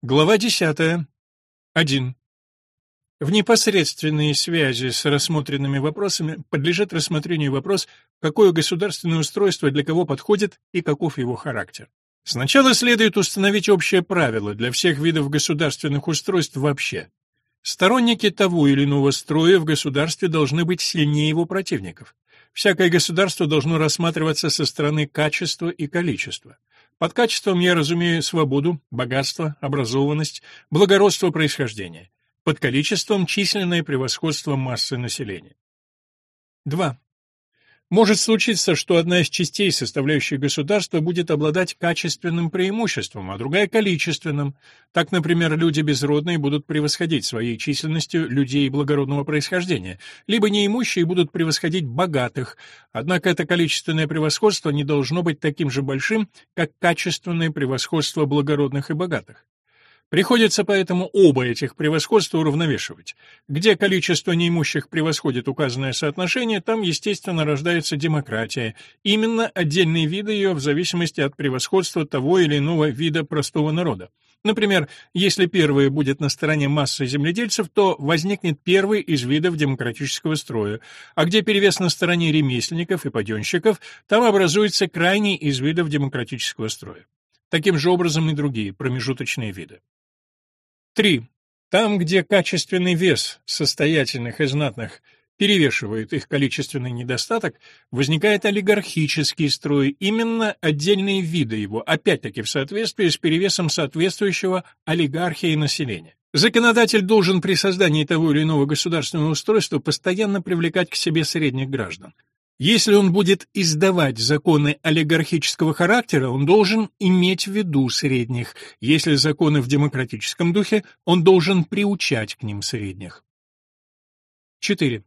Глава 10. 1. В непосредственной связи с рассмотренными вопросами подлежит рассмотрению вопрос, какое государственное устройство для кого подходит и каков его характер. Сначала следует установить общее правило для всех видов государственных устройств вообще. Сторонники того или иного строя в государстве должны быть сильнее его противников. Всякое государство должно рассматриваться со стороны качества и количества. Под качеством я разумею свободу, богатство, образованность, благородство происхождения. Под количеством численное превосходство массы населения. 2. Может случиться, что одна из частей, составляющих государство, будет обладать качественным преимуществом, а другая — количественным. Так, например, люди безродные будут превосходить своей численностью людей благородного происхождения, либо неимущие будут превосходить богатых, однако это количественное превосходство не должно быть таким же большим, как качественное превосходство благородных и богатых. Приходится поэтому оба этих превосходства уравновешивать. Где количество неимущих превосходит указанное соотношение, там, естественно, рождается демократия, именно отдельные виды ее в зависимости от превосходства того или иного вида простого народа. Например, если первое будет на стороне массы земледельцев, то возникнет первый из видов демократического строя, а где перевес на стороне ремесленников и паденщиков, там образуется крайний из видов демократического строя. Таким же образом и другие промежуточные виды. 3. Там, где качественный вес состоятельных и знатных перевешивает их количественный недостаток, возникает олигархический строй, именно отдельные виды его, опять-таки в соответствии с перевесом соответствующего олигархии населения. Законодатель должен при создании того или иного государственного устройства постоянно привлекать к себе средних граждан. Если он будет издавать законы олигархического характера, он должен иметь в виду средних. Если законы в демократическом духе, он должен приучать к ним средних. 4.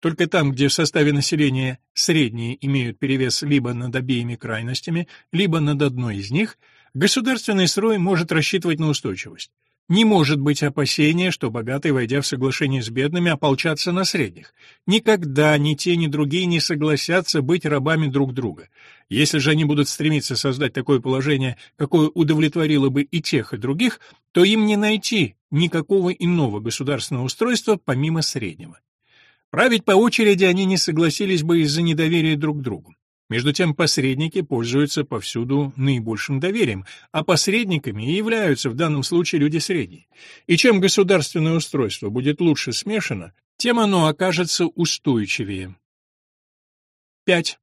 Только там, где в составе населения средние имеют перевес либо над обеими крайностями, либо над одной из них, государственный строй может рассчитывать на устойчивость. Не может быть опасения, что богатые, войдя в соглашение с бедными, ополчатся на средних. Никогда ни те, ни другие не согласятся быть рабами друг друга. Если же они будут стремиться создать такое положение, какое удовлетворило бы и тех, и других, то им не найти никакого иного государственного устройства помимо среднего. Править по очереди они не согласились бы из-за недоверия друг к другу. Между тем посредники пользуются повсюду наибольшим доверием, а посредниками и являются в данном случае люди средние. И чем государственное устройство будет лучше смешано, тем оно окажется устойчивее. 5.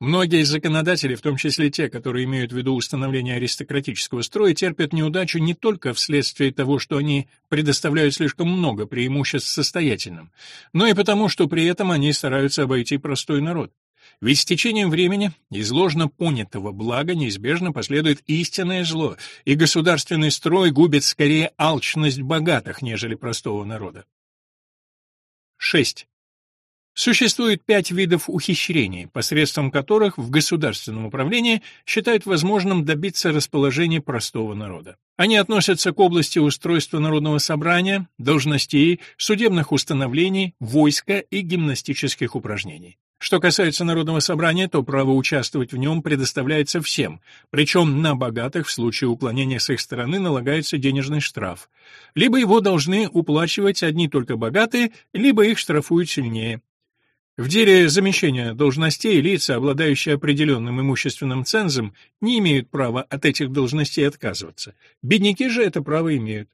Многие законодатели, в том числе те, которые имеют в виду установление аристократического строя, терпят неудачу не только вследствие того, что они предоставляют слишком много преимуществ состоятельным, но и потому, что при этом они стараются обойти простой народ. Ведь с течением времени из ложно понятого блага неизбежно последует истинное зло, и государственный строй губит скорее алчность богатых, нежели простого народа. 6. Существует пять видов ухищрений, посредством которых в государственном управлении считают возможным добиться расположения простого народа. Они относятся к области устройства народного собрания, должностей, судебных установлений, войска и гимнастических упражнений. Что касается народного собрания, то право участвовать в нем предоставляется всем, причем на богатых в случае уклонения с их стороны налагается денежный штраф. Либо его должны уплачивать одни только богатые, либо их штрафуют сильнее. В деле замещения должностей лица, обладающие определенным имущественным цензом, не имеют права от этих должностей отказываться. Бедняки же это право имеют.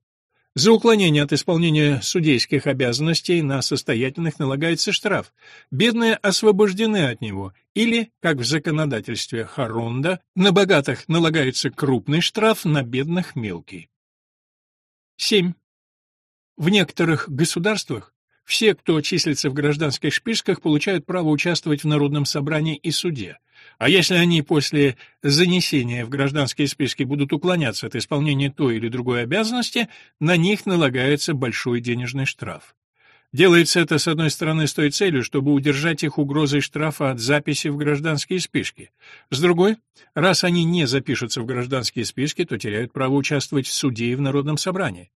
За уклонение от исполнения судейских обязанностей на состоятельных налагается штраф. Бедные освобождены от него, или, как в законодательстве Харунда, на богатых налагается крупный штраф, на бедных мелкий. 7. В некоторых государствах все, кто числится в гражданских списках, получают право участвовать в народном собрании и суде. А если они после занесения в гражданские списки будут уклоняться от исполнения той или другой обязанности, на них налагается большой денежный штраф. Делается это, с одной стороны, с той целью, чтобы удержать их угрозой штрафа от записи в гражданские списки. С другой, раз они не запишутся в гражданские списки, то теряют право участвовать в суде и в народном собрании.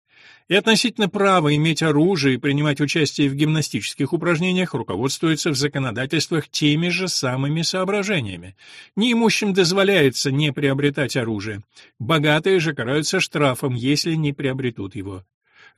И относительно права иметь оружие и принимать участие в гимнастических упражнениях руководствуется в законодательствах теми же самыми соображениями. Неимущим дозволяется не приобретать оружие. Богатые же караются штрафом, если не приобретут его.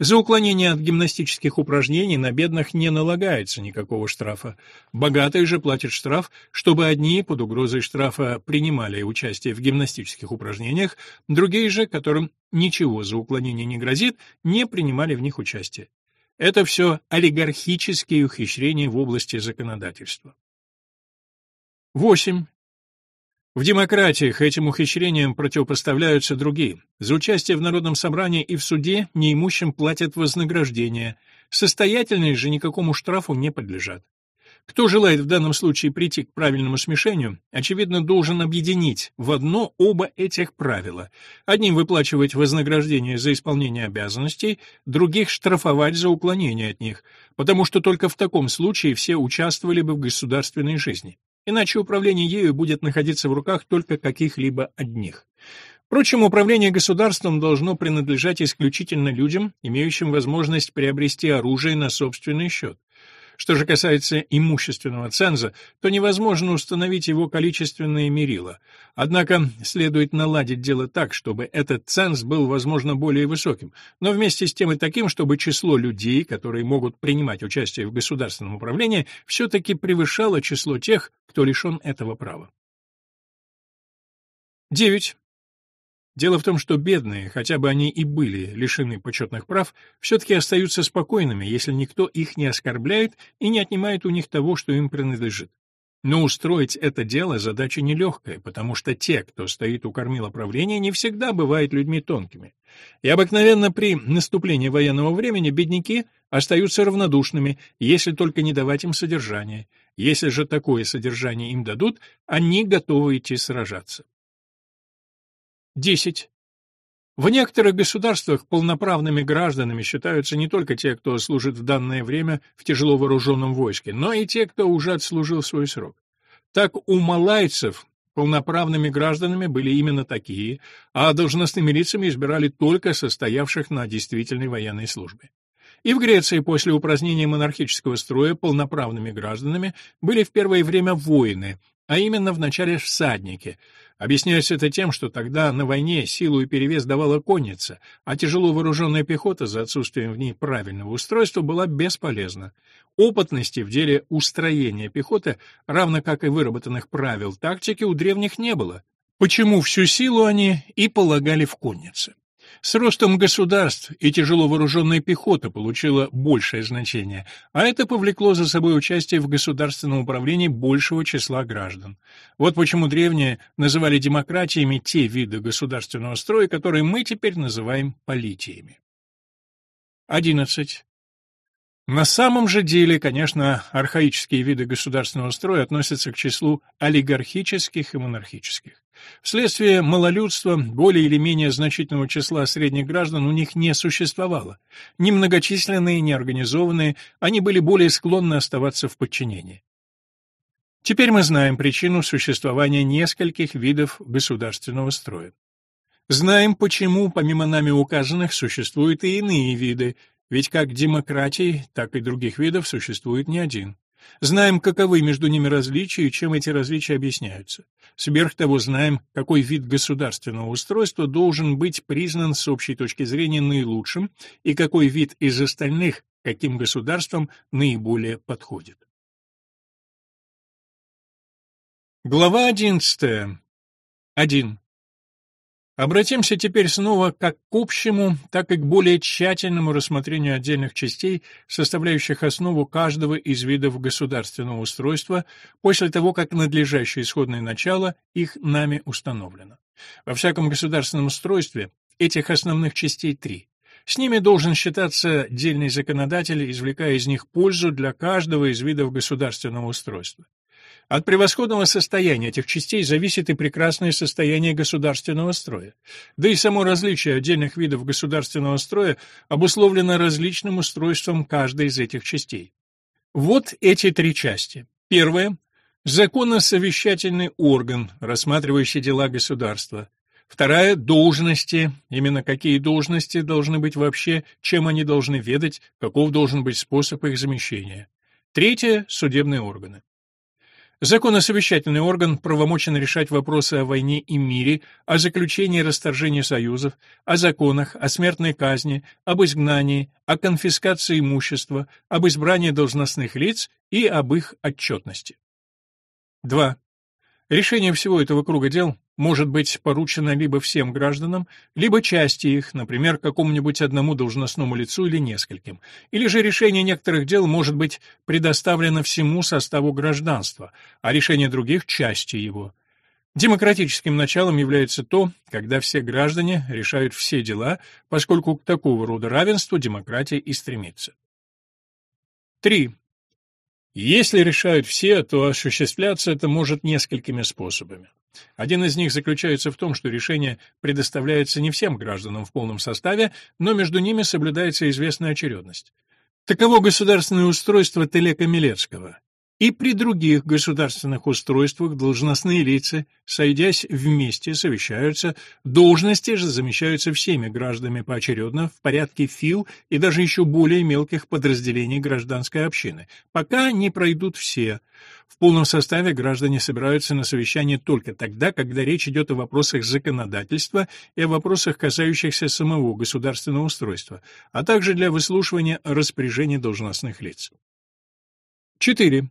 За уклонение от гимнастических упражнений на бедных не налагается никакого штрафа. Богатые же платят штраф, чтобы одни под угрозой штрафа принимали участие в гимнастических упражнениях, другие же, которым ничего за уклонение не грозит, не принимали в них участие. Это все олигархические ухищрения в области законодательства. 8. В демократиях этим ухищрениям противопоставляются другие. За участие в народном собрании и в суде неимущим платят вознаграждение, состоятельные же никакому штрафу не подлежат. Кто желает в данном случае прийти к правильному смешению, очевидно, должен объединить в одно оба этих правила. Одним выплачивать вознаграждение за исполнение обязанностей, других штрафовать за уклонение от них, потому что только в таком случае все участвовали бы в государственной жизни иначе управление ею будет находиться в руках только каких-либо одних. Впрочем, управление государством должно принадлежать исключительно людям, имеющим возможность приобрести оружие на собственный счет. Что же касается имущественного ценза, то невозможно установить его количественные мерила. Однако следует наладить дело так, чтобы этот ценз был, возможно, более высоким, но вместе с тем и таким, чтобы число людей, которые могут принимать участие в государственном управлении, все-таки превышало число тех, кто лишен этого права. 9. Дело в том, что бедные, хотя бы они и были лишены почетных прав, все-таки остаются спокойными, если никто их не оскорбляет и не отнимает у них того, что им принадлежит. Но устроить это дело задача нелегкая, потому что те, кто стоит у кормила правления, не всегда бывают людьми тонкими. И обыкновенно при наступлении военного времени бедняки остаются равнодушными, если только не давать им содержание. Если же такое содержание им дадут, они готовы идти сражаться. 10. В некоторых государствах полноправными гражданами считаются не только те, кто служит в данное время в тяжело вооруженном войске, но и те, кто уже отслужил свой срок. Так у малайцев полноправными гражданами были именно такие, а должностными лицами избирали только состоявших на действительной военной службе. И в Греции после упразднения монархического строя полноправными гражданами были в первое время воины, а именно в начале всадники – Объясняется это тем, что тогда на войне силу и перевес давала конница, а тяжело вооруженная пехота за отсутствием в ней правильного устройства была бесполезна. Опытности в деле устроения пехоты, равно как и выработанных правил тактики, у древних не было. Почему всю силу они и полагали в коннице? С ростом государств и тяжело вооруженная пехота получила большее значение, а это повлекло за собой участие в государственном управлении большего числа граждан. Вот почему древние называли демократиями те виды государственного строя, которые мы теперь называем политиями. 11. На самом же деле, конечно, архаические виды государственного строя относятся к числу олигархических и монархических. Вследствие малолюдства более или менее значительного числа средних граждан у них не существовало. Немногочисленные, неорганизованные, они были более склонны оставаться в подчинении. Теперь мы знаем причину существования нескольких видов государственного строя. Знаем, почему, помимо нами указанных, существуют и иные виды, ведь как демократий, так и других видов существует не один. Знаем, каковы между ними различия и чем эти различия объясняются. Сверх того, знаем, какой вид государственного устройства должен быть признан с общей точки зрения наилучшим и какой вид из остальных каким государствам наиболее подходит. Глава одиннадцатая. 1. Обратимся теперь снова как к общему, так и к более тщательному рассмотрению отдельных частей, составляющих основу каждого из видов государственного устройства, после того, как надлежащее исходное начало их нами установлено. Во всяком государственном устройстве этих основных частей три. С ними должен считаться отдельный законодатель, извлекая из них пользу для каждого из видов государственного устройства. От превосходного состояния этих частей зависит и прекрасное состояние государственного строя. Да и само различие отдельных видов государственного строя обусловлено различным устройством каждой из этих частей. Вот эти три части. Первое законно-совещательный орган, рассматривающий дела государства. Вторая — должности. Именно какие должности должны быть вообще, чем они должны ведать, каков должен быть способ их замещения. Третье — судебные органы. Законосовещательный орган правомочен решать вопросы о войне и мире, о заключении и расторжении союзов, о законах, о смертной казни, об изгнании, о конфискации имущества, об избрании должностных лиц и об их отчетности. 2. Решение всего этого круга дел может быть поручено либо всем гражданам, либо части их, например, какому-нибудь одному должностному лицу или нескольким, или же решение некоторых дел может быть предоставлено всему составу гражданства, а решение других — части его. Демократическим началом является то, когда все граждане решают все дела, поскольку к такого рода равенству демократия и стремится. 3. Если решают все, то осуществляться это может несколькими способами. Один из них заключается в том, что решение предоставляется не всем гражданам в полном составе, но между ними соблюдается известная очередность. Таково государственное устройство Телека Милецкого. И при других государственных устройствах должностные лица, сойдясь вместе, совещаются, должности же замещаются всеми гражданами поочередно в порядке фил и даже еще более мелких подразделений гражданской общины, пока не пройдут все. В полном составе граждане собираются на совещание только тогда, когда речь идет о вопросах законодательства и о вопросах, касающихся самого государственного устройства, а также для выслушивания распоряжений должностных лиц. 4.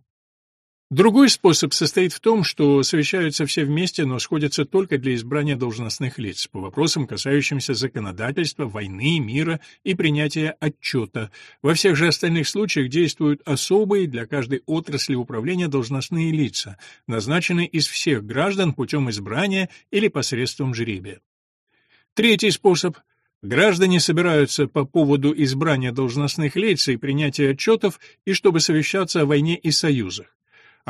Другой способ состоит в том, что совещаются все вместе, но сходятся только для избрания должностных лиц по вопросам, касающимся законодательства, войны, мира и принятия отчета. Во всех же остальных случаях действуют особые для каждой отрасли управления должностные лица, назначенные из всех граждан путем избрания или посредством жребия. Третий способ Граждане собираются по поводу избрания должностных лиц и принятия отчетов и чтобы совещаться о войне и союзах.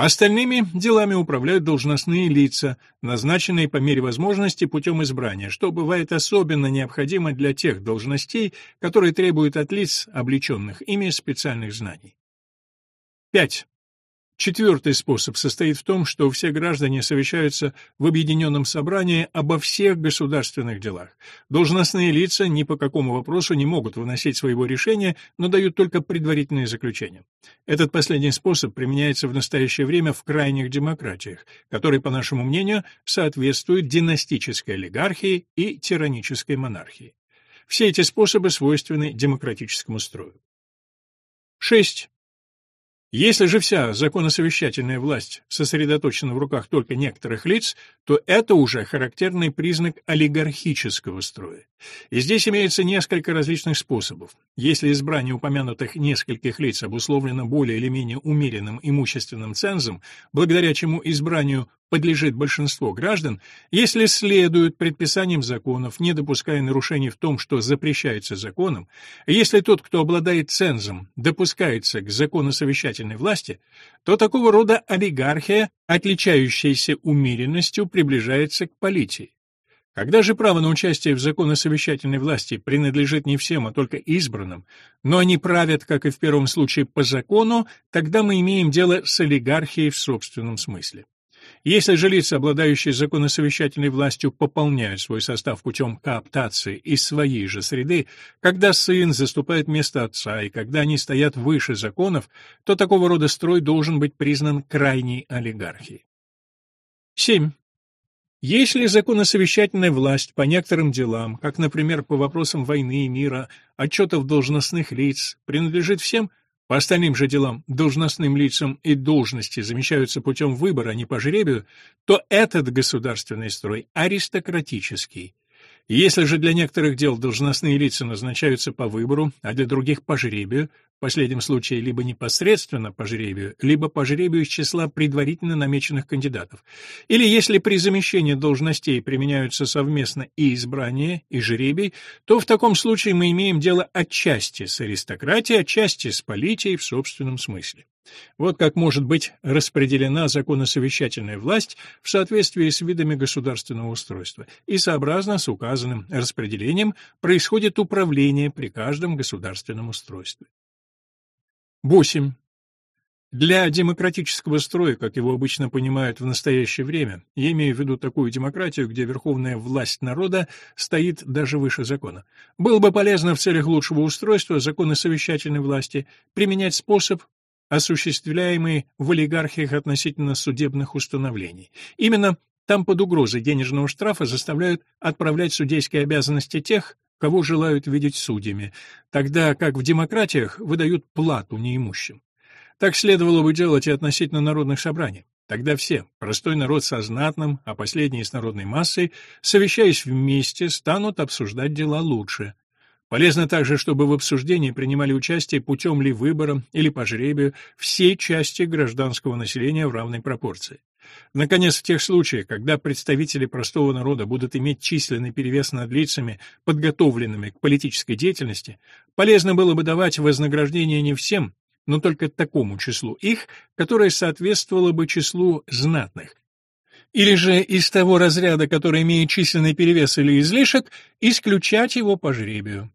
Остальными делами управляют должностные лица, назначенные по мере возможности путем избрания, что бывает особенно необходимо для тех должностей, которые требуют от лиц, облеченных ими, специальных знаний. 5. Четвертый способ состоит в том, что все граждане совещаются в объединенном собрании обо всех государственных делах. Должностные лица ни по какому вопросу не могут выносить своего решения, но дают только предварительные заключения. Этот последний способ применяется в настоящее время в крайних демократиях, которые, по нашему мнению, соответствуют династической олигархии и тиранической монархии. Все эти способы свойственны демократическому строю. 6. Если же вся законосовещательная власть сосредоточена в руках только некоторых лиц, то это уже характерный признак олигархического строя. И здесь имеется несколько различных способов. Если избрание упомянутых нескольких лиц обусловлено более или менее умеренным имущественным цензом, благодаря чему избранию подлежит большинство граждан, если следуют предписаниям законов, не допуская нарушений в том, что запрещается законом, если тот, кто обладает цензом, допускается к законосовещательной власти, то такого рода олигархия, отличающаяся умеренностью, приближается к политии. Когда же право на участие в законосовещательной власти принадлежит не всем, а только избранным, но они правят, как и в первом случае, по закону, тогда мы имеем дело с олигархией в собственном смысле. Если же лица, обладающие законосовещательной властью, пополняют свой состав путем кооптации из своей же среды, когда сын заступает место отца и когда они стоят выше законов, то такого рода строй должен быть признан крайней олигархией. 7. Если законосовещательная власть по некоторым делам, как, например, по вопросам войны и мира, отчетов должностных лиц, принадлежит всем, по остальным же делам должностным лицам и должности замещаются путем выбора, а не по жребию, то этот государственный строй аристократический. Если же для некоторых дел должностные лица назначаются по выбору, а для других по жребию, в последнем случае либо непосредственно по жребию, либо по жребию из числа предварительно намеченных кандидатов. Или если при замещении должностей применяются совместно и избрание, и жребий, то в таком случае мы имеем дело отчасти с аристократией, отчасти с политией в собственном смысле. Вот как может быть распределена законосовещательная власть в соответствии с видами государственного устройства, и сообразно с указанным распределением происходит управление при каждом государственном устройстве. 8. Для демократического строя, как его обычно понимают в настоящее время, я имею в виду такую демократию, где верховная власть народа стоит даже выше закона, было бы полезно в целях лучшего устройства закона совещательной власти применять способ, осуществляемый в олигархиях относительно судебных установлений. Именно там под угрозой денежного штрафа заставляют отправлять судейские обязанности тех, кого желают видеть судьями, тогда как в демократиях выдают плату неимущим. Так следовало бы делать и относительно народных собраний. Тогда все, простой народ со знатным, а последние с народной массой, совещаясь вместе, станут обсуждать дела лучше. Полезно также, чтобы в обсуждении принимали участие путем ли выбора или по жребию все части гражданского населения в равной пропорции. Наконец, в тех случаях, когда представители простого народа будут иметь численный перевес над лицами, подготовленными к политической деятельности, полезно было бы давать вознаграждение не всем, но только такому числу их, которое соответствовало бы числу знатных. Или же из того разряда, который имеет численный перевес или излишек, исключать его по жребию.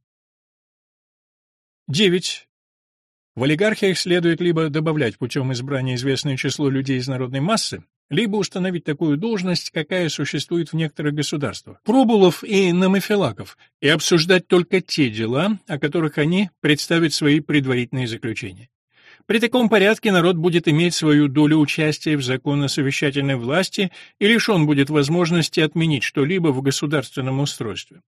9. В олигархиях следует либо добавлять путем избрания известное число людей из народной массы, либо установить такую должность, какая существует в некоторых государствах, пробулов и намофилаков, и обсуждать только те дела, о которых они представят свои предварительные заключения. При таком порядке народ будет иметь свою долю участия в законно-совещательной власти и лишен будет возможности отменить что-либо в государственном устройстве.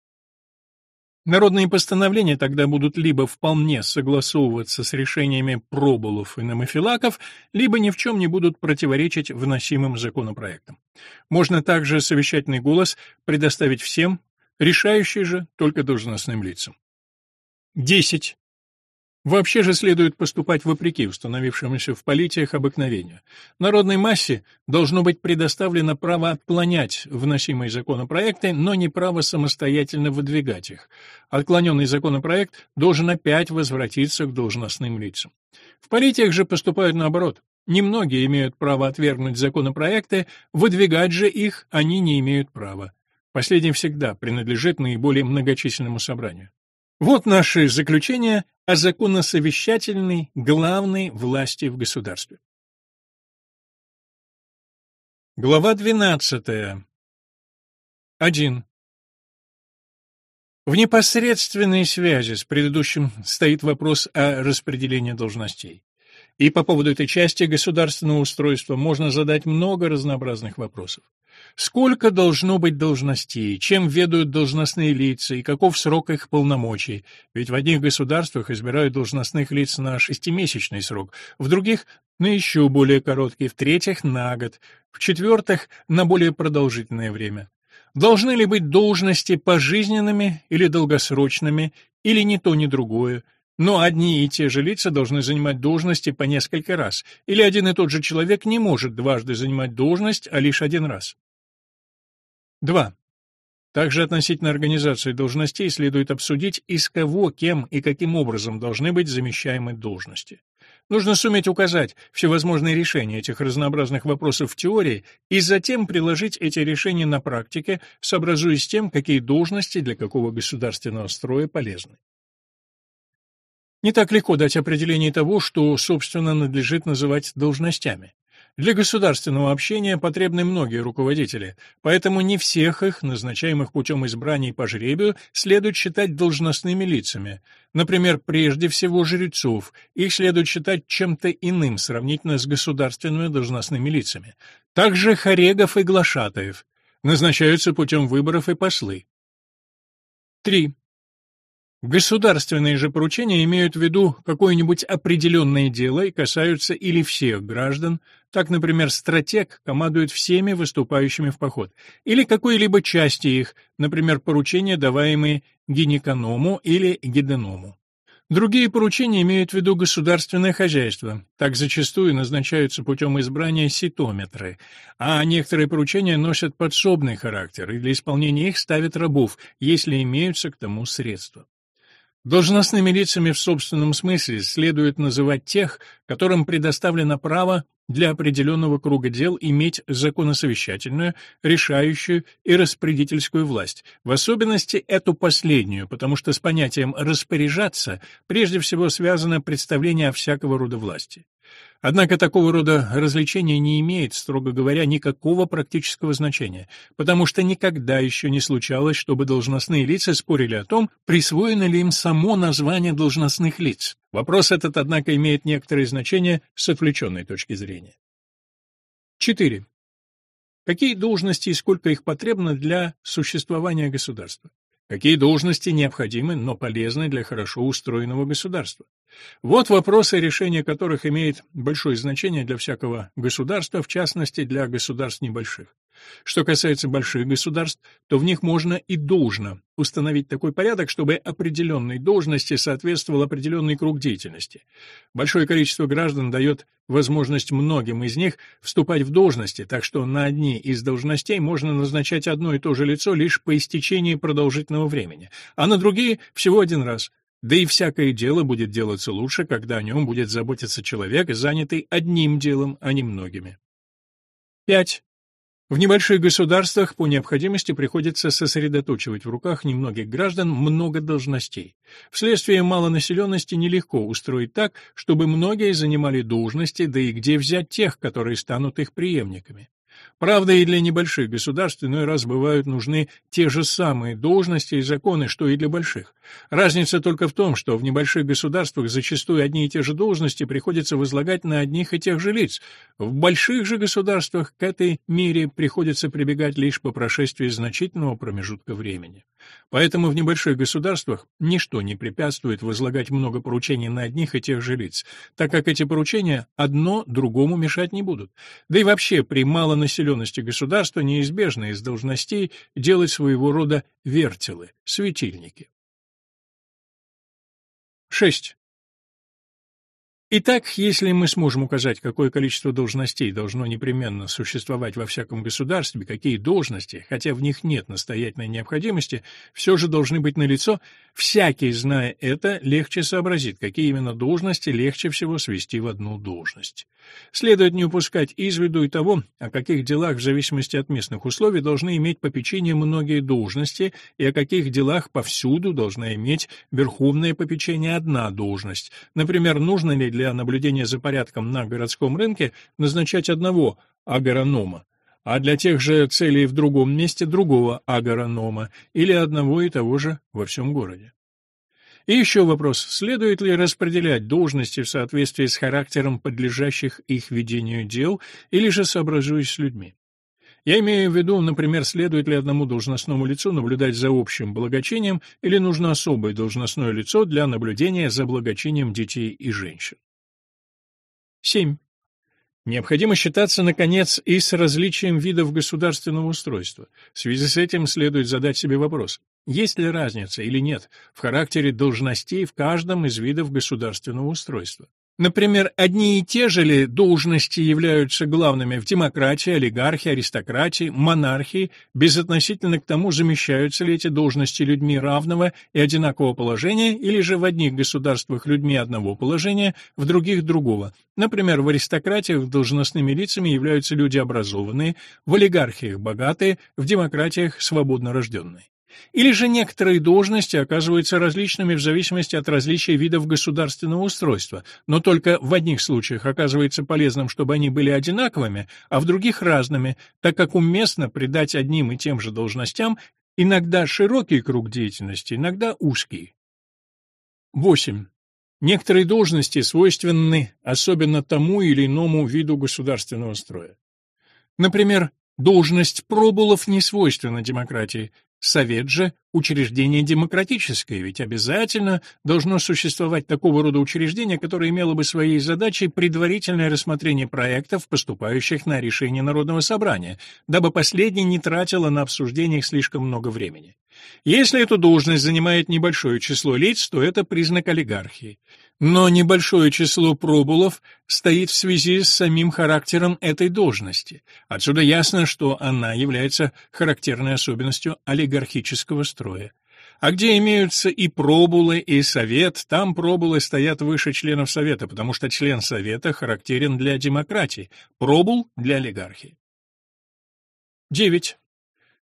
Народные постановления тогда будут либо вполне согласовываться с решениями пробулов и намофилаков, либо ни в чем не будут противоречить вносимым законопроектам. Можно также совещательный голос предоставить всем, решающий же только должностным лицам. 10. Вообще же следует поступать вопреки установившемуся в политиях обыкновению. Народной массе должно быть предоставлено право отклонять вносимые законопроекты, но не право самостоятельно выдвигать их. Отклоненный законопроект должен опять возвратиться к должностным лицам. В политиях же поступают наоборот. Немногие имеют право отвергнуть законопроекты, выдвигать же их они не имеют права. Последний всегда принадлежит наиболее многочисленному собранию. Вот наши заключения о законосовещательной главной власти в государстве. Глава 12. 1. В непосредственной связи с предыдущим стоит вопрос о распределении должностей. И по поводу этой части государственного устройства можно задать много разнообразных вопросов. Сколько должно быть должностей, чем ведают должностные лица и каков срок их полномочий? Ведь в одних государствах избирают должностных лиц на шестимесячный срок, в других — на еще более короткий, в-третьих — на год, в-четвертых — на более продолжительное время. Должны ли быть должности пожизненными или долгосрочными, или ни то, ни другое? Но одни и те же лица должны занимать должности по несколько раз, или один и тот же человек не может дважды занимать должность, а лишь один раз. 2. Также относительно организации должностей следует обсудить, из кого, кем и каким образом должны быть замещаемы должности. Нужно суметь указать всевозможные решения этих разнообразных вопросов в теории и затем приложить эти решения на практике, сообразуясь с тем, какие должности для какого государственного строя полезны. Не так легко дать определение того, что, собственно, надлежит называть должностями. Для государственного общения потребны многие руководители, поэтому не всех их, назначаемых путем избраний по жребию, следует считать должностными лицами. Например, прежде всего жрецов, их следует считать чем-то иным сравнительно с государственными должностными лицами. Также хорегов и глашатаев. Назначаются путем выборов и послы. 3. Государственные же поручения имеют в виду какое-нибудь определенное дело и касаются или всех граждан, так, например, стратег командует всеми выступающими в поход, или какой-либо части их, например, поручения, даваемые гинеконому или гиденому. Другие поручения имеют в виду государственное хозяйство, так зачастую назначаются путем избрания ситометры, а некоторые поручения носят подсобный характер, и для исполнения их ставят рабов, если имеются к тому средства. Должностными лицами в собственном смысле следует называть тех, которым предоставлено право для определенного круга дел иметь законосовещательную, решающую и распорядительскую власть, в особенности эту последнюю, потому что с понятием «распоряжаться» прежде всего связано представление о всякого рода власти. Однако такого рода развлечение не имеет, строго говоря, никакого практического значения, потому что никогда еще не случалось, чтобы должностные лица спорили о том, присвоено ли им само название должностных лиц. Вопрос этот, однако, имеет некоторое значение с отвлеченной точки зрения. 4. Какие должности и сколько их потребно для существования государства? Какие должности необходимы, но полезны для хорошо устроенного государства? Вот вопросы, решение которых имеет большое значение для всякого государства, в частности для государств небольших. Что касается больших государств, то в них можно и должно установить такой порядок, чтобы определенной должности соответствовал определенный круг деятельности. Большое количество граждан дает возможность многим из них вступать в должности, так что на одни из должностей можно назначать одно и то же лицо лишь по истечении продолжительного времени, а на другие всего один раз – да и всякое дело будет делаться лучше, когда о нем будет заботиться человек, занятый одним делом, а не многими. 5. В небольших государствах по необходимости приходится сосредоточивать в руках немногих граждан много должностей. Вследствие малонаселенности нелегко устроить так, чтобы многие занимали должности, да и где взять тех, которые станут их преемниками. Правда, и для небольших государств иной раз бывают нужны те же самые должности и законы, что и для больших. Разница только в том, что в небольших государствах зачастую одни и те же должности приходится возлагать на одних и тех же лиц. В больших же государствах к этой мере приходится прибегать лишь по прошествии значительного промежутка времени. Поэтому в небольших государствах ничто не препятствует возлагать много поручений на одних и тех же лиц, так как эти поручения одно другому мешать не будут. Да и вообще при малонаселенности государства неизбежно из должностей делать своего рода вертелы, светильники. 6. Итак, если мы сможем указать, какое количество должностей должно непременно существовать во всяком государстве, какие должности, хотя в них нет настоятельной необходимости, все же должны быть налицо, всякий, зная это, легче сообразит, какие именно должности легче всего свести в одну должность. Следует не упускать из виду и того, о каких делах в зависимости от местных условий должны иметь попечение многие должности и о каких делах повсюду должна иметь верховное попечение одна должность. Например, нужно ли для наблюдения за порядком на городском рынке назначать одного агронома, а для тех же целей в другом месте другого агронома или одного и того же во всем городе. И еще вопрос, следует ли распределять должности в соответствии с характером подлежащих их ведению дел или же сообразуясь с людьми? Я имею в виду, например, следует ли одному должностному лицу наблюдать за общим благочинием или нужно особое должностное лицо для наблюдения за благочинием детей и женщин. 7. Необходимо считаться, наконец, и с различием видов государственного устройства. В связи с этим следует задать себе вопрос, есть ли разница или нет в характере должностей в каждом из видов государственного устройства. Например, одни и те же ли должности являются главными в демократии, олигархии, аристократии, монархии, безотносительно к тому, замещаются ли эти должности людьми равного и одинакового положения, или же в одних государствах людьми одного положения, в других другого. Например, в аристократиях должностными лицами являются люди образованные, в олигархиях богатые, в демократиях свободно рожденные. Или же некоторые должности оказываются различными в зависимости от различия видов государственного устройства, но только в одних случаях оказывается полезным, чтобы они были одинаковыми, а в других разными, так как уместно придать одним и тем же должностям иногда широкий круг деятельности, иногда узкий. 8. Некоторые должности свойственны особенно тому или иному виду государственного строя. Например, должность пробулов не свойственна демократии, Совет же – учреждение демократическое, ведь обязательно должно существовать такого рода учреждение, которое имело бы своей задачей предварительное рассмотрение проектов, поступающих на решение Народного собрания, дабы последнее не тратило на обсуждение их слишком много времени. Если эту должность занимает небольшое число лиц, то это признак олигархии. Но небольшое число пробулов стоит в связи с самим характером этой должности. Отсюда ясно, что она является характерной особенностью олигархического строя. А где имеются и пробулы, и совет, там пробулы стоят выше членов совета, потому что член совета характерен для демократии, пробул — для олигархии. 9.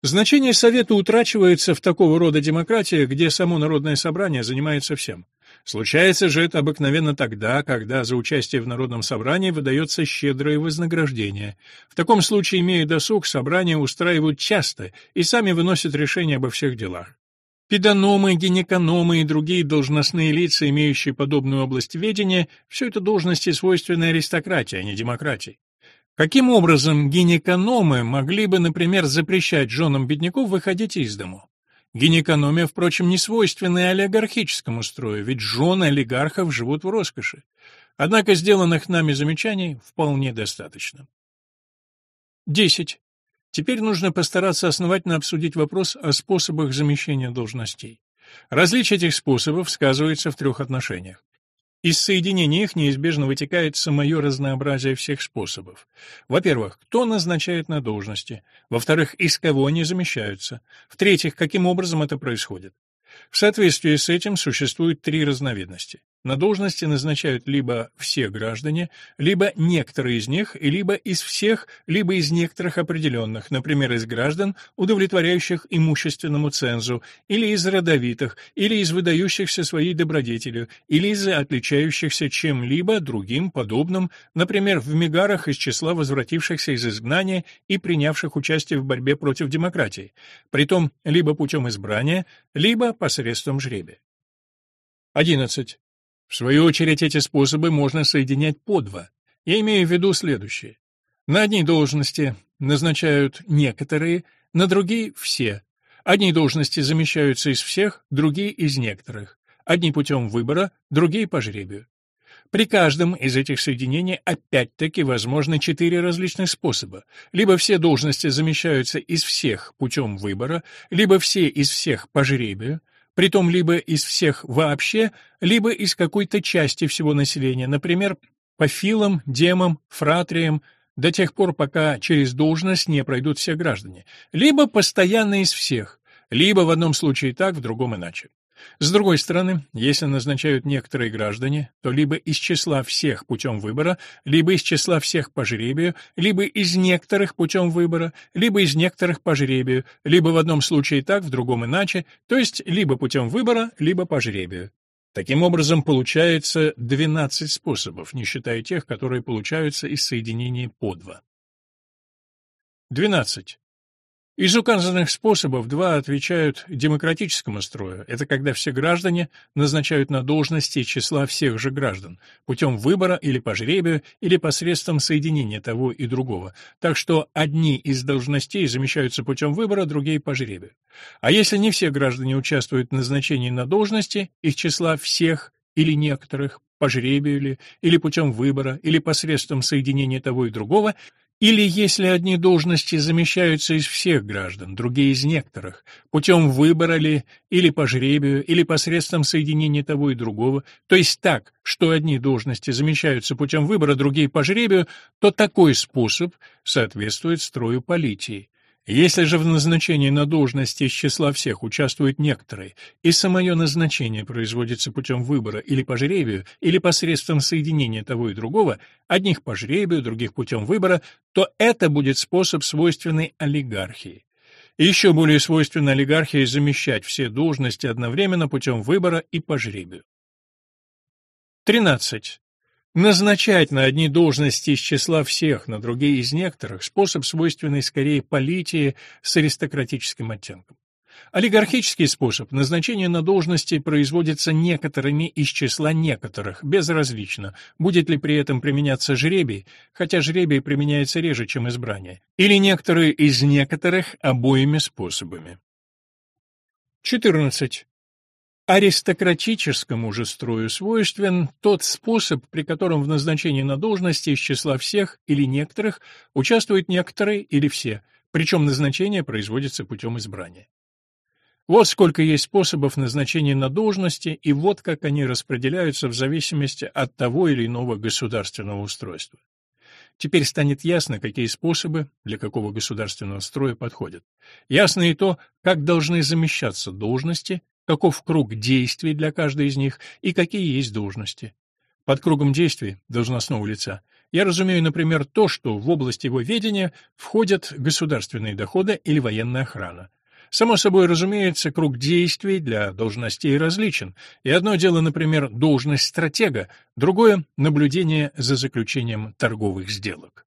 Значение совета утрачивается в такого рода демократии, где само народное собрание занимается всем. Случается же это обыкновенно тогда, когда за участие в народном собрании выдается щедрое вознаграждение. В таком случае, имея досуг, собрания устраивают часто и сами выносят решения обо всех делах. Педономы, гинекономы и другие должностные лица, имеющие подобную область ведения, все это должности свойственны аристократии, а не демократии. Каким образом гинекономы могли бы, например, запрещать женам бедняков выходить из дому? Гинекономия, впрочем, не свойственна олигархическому строю, ведь жены олигархов живут в роскоши. Однако сделанных нами замечаний вполне достаточно. 10. Теперь нужно постараться основательно обсудить вопрос о способах замещения должностей. Различие этих способов сказывается в трех отношениях. Из соединения их неизбежно вытекает самое разнообразие всех способов. Во-первых, кто назначает на должности. Во-вторых, из кого они замещаются. В-третьих, каким образом это происходит. В соответствии с этим существует три разновидности. На должности назначают либо все граждане, либо некоторые из них, либо из всех, либо из некоторых определенных, например, из граждан, удовлетворяющих имущественному цензу, или из родовитых, или из выдающихся своей добродетелью, или из отличающихся чем-либо другим подобным, например, в мегарах из числа возвратившихся из изгнания и принявших участие в борьбе против демократии, притом либо путем избрания, либо посредством жребия. 11. В свою очередь, эти способы можно соединять по два. Я имею в виду следующее. На одни должности назначают некоторые, на другие — все. Одни должности замещаются из всех, другие — из некоторых. Одни путем выбора, другие — по жребию. При каждом из этих соединений опять-таки возможны четыре различных способа. Либо все должности замещаются из всех путем выбора, либо все из всех по жребию, притом либо из всех вообще, либо из какой-то части всего населения, например, по филам, демам, фратриям, до тех пор, пока через должность не пройдут все граждане, либо постоянно из всех, либо в одном случае так, в другом иначе. С другой стороны, если назначают некоторые граждане, то либо из числа всех путем выбора, либо из числа всех по жребию, либо из некоторых путем выбора, либо из некоторых по жребию, либо в одном случае так, в другом иначе, то есть либо путем выбора, либо по жребию. Таким образом, получается 12 способов, не считая тех, которые получаются из соединения по два. 12. Из указанных способов два отвечают демократическому строю. Это когда все граждане назначают на должности числа всех же граждан, путем выбора или по жребию, или посредством соединения того и другого. Так что одни из должностей замещаются путем выбора, другие по жребию. А если не все граждане участвуют в назначении на должности, из числа всех или некоторых, по жребию ли, или путем выбора, или посредством соединения того и другого, или если одни должности замещаются из всех граждан, другие из некоторых, путем выбора ли, или по жребию, или посредством соединения того и другого, то есть так, что одни должности замещаются путем выбора, другие по жребию, то такой способ соответствует строю политии. Если же в назначении на должности из числа всех участвуют некоторые, и самое назначение производится путем выбора или по жребию, или посредством соединения того и другого, одних по жребию, других путем выбора, то это будет способ свойственный олигархии. Еще более свойственно олигархии замещать все должности одновременно путем выбора и по жребию. 13. Назначать на одни должности из числа всех, на другие из некоторых – способ, свойственный скорее политии с аристократическим оттенком. Олигархический способ назначения на должности производится некоторыми из числа некоторых, безразлично, будет ли при этом применяться жребий, хотя жребий применяется реже, чем избрание, или некоторые из некоторых обоими способами. 14. Аристократическому же строю свойствен тот способ, при котором в назначении на должности из числа всех или некоторых участвуют некоторые или все, причем назначение производится путем избрания. Вот сколько есть способов назначения на должности, и вот как они распределяются в зависимости от того или иного государственного устройства. Теперь станет ясно, какие способы для какого государственного строя подходят. Ясно и то, как должны замещаться должности каков круг действий для каждой из них и какие есть должности. Под кругом действий должностного лица я разумею, например, то, что в область его ведения входят государственные доходы или военная охрана. Само собой разумеется, круг действий для должностей различен, и одно дело, например, должность стратега, другое — наблюдение за заключением торговых сделок.